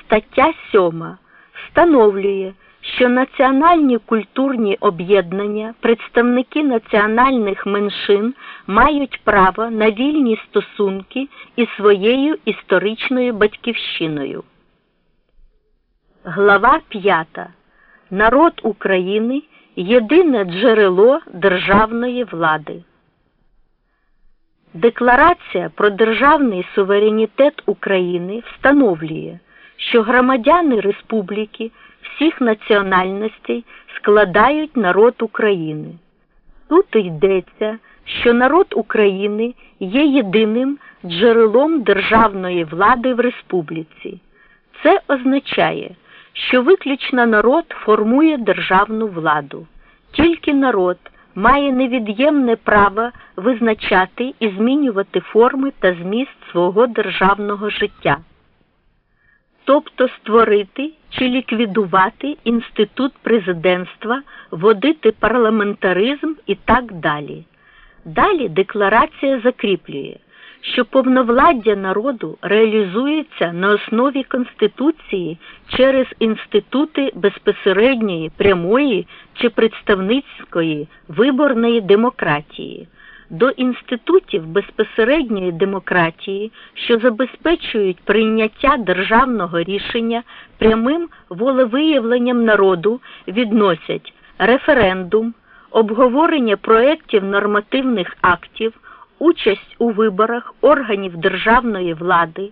Стаття 7 встановлює, що національні культурні об'єднання, представники національних меншин мають право на вільні стосунки із своєю історичною батьківщиною. Глава 5. Народ України єдине джерело державної влади. Декларація про державний суверенітет України встановлює, що громадяни республіки всіх національностей складають народ України. Тут йдеться, що народ України є єдиним джерелом державної влади в республіці. Це означає, що виключно народ формує державну владу. Тільки народ має невід'ємне право визначати і змінювати форми та зміст свого державного життя, тобто створити чи ліквідувати інститут президентства, вводити парламентаризм і так далі. Далі декларація закріплює, що повновладдя народу реалізується на основі Конституції через інститути безпосередньої, прямої чи представницької виборної демократії. До інститутів безпосередньої демократії, що забезпечують прийняття державного рішення прямим волевиявленням народу, відносять референдум, обговорення проєктів нормативних актів участь у виборах органів державної влади,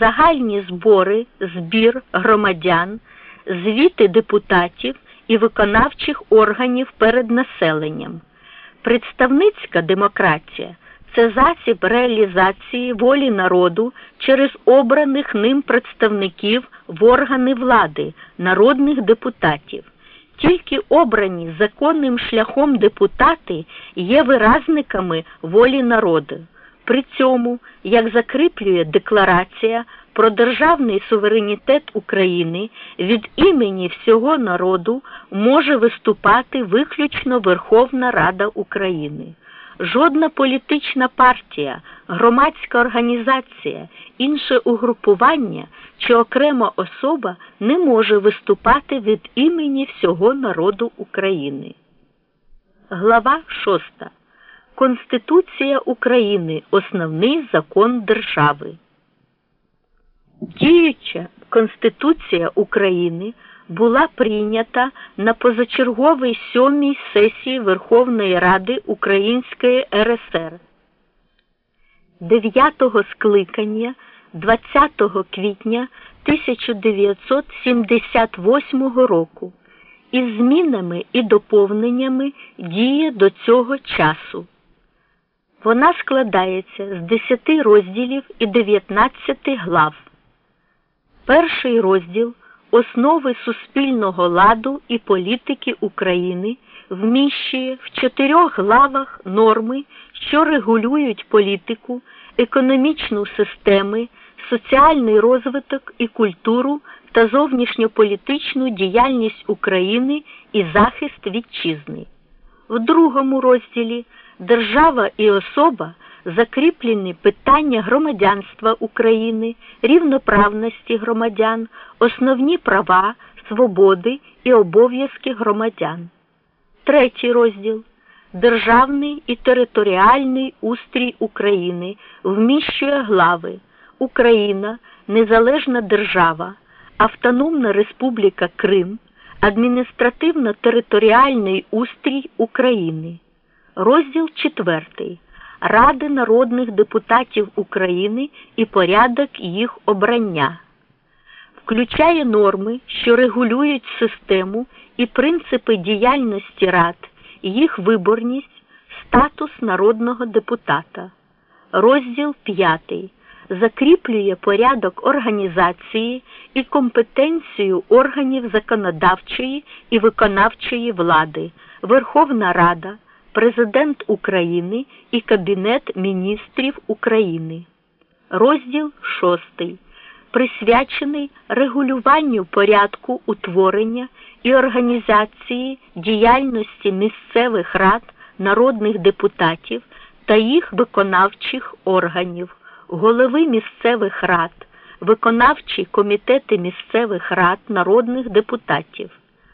загальні збори, збір громадян, звіти депутатів і виконавчих органів перед населенням. Представницька демократія це засіб реалізації волі народу через обраних ним представників в органи влади, народних депутатів. Тільки обрані законним шляхом депутати є виразниками волі народу. При цьому, як закріплює декларація про державний суверенітет України від імені всього народу може виступати виключно Верховна Рада України. Жодна політична партія, громадська організація, інше угрупування чи окрема особа не може виступати від імені всього народу України. Глава 6. Конституція України основний закон держави. Діюча Конституція України була прийнята на позачерговій сьомій сесії Верховної Ради Української РСР 9 скликання 20 квітня 1978 року із змінами і доповненнями діє до цього часу. Вона складається з 10 розділів і 19 глав. Перший розділ Основи суспільного ладу і політики України вміщує в чотирьох главах норми, що регулюють політику, економічну систему, соціальний розвиток і культуру та зовнішньополітичну діяльність України і захист вітчизни. В другому розділі Держава і особа закріплені питання громадянства України, рівноправності громадян, основні права, свободи і обов'язки громадян. Третій розділ Державний і територіальний устрій України вміщує глави Україна, Незалежна держава, Автономна Республіка Крим, Адміністративно-територіальний устрій України. Розділ 4. Ради народних депутатів України і порядок їх обрання. Включає норми, що регулюють систему і принципи діяльності рад, їх виборність, статус народного депутата. Розділ 5. Закріплює порядок організації і компетенцію органів законодавчої і виконавчої влади, Верховна Рада. Президент України і Кабінет міністрів України. Розділ 6. Присвячений регулюванню порядку утворення і організації діяльності місцевих рад народних депутатів та їх виконавчих органів, голови місцевих рад, виконавчі комітети місцевих рад народних депутатів.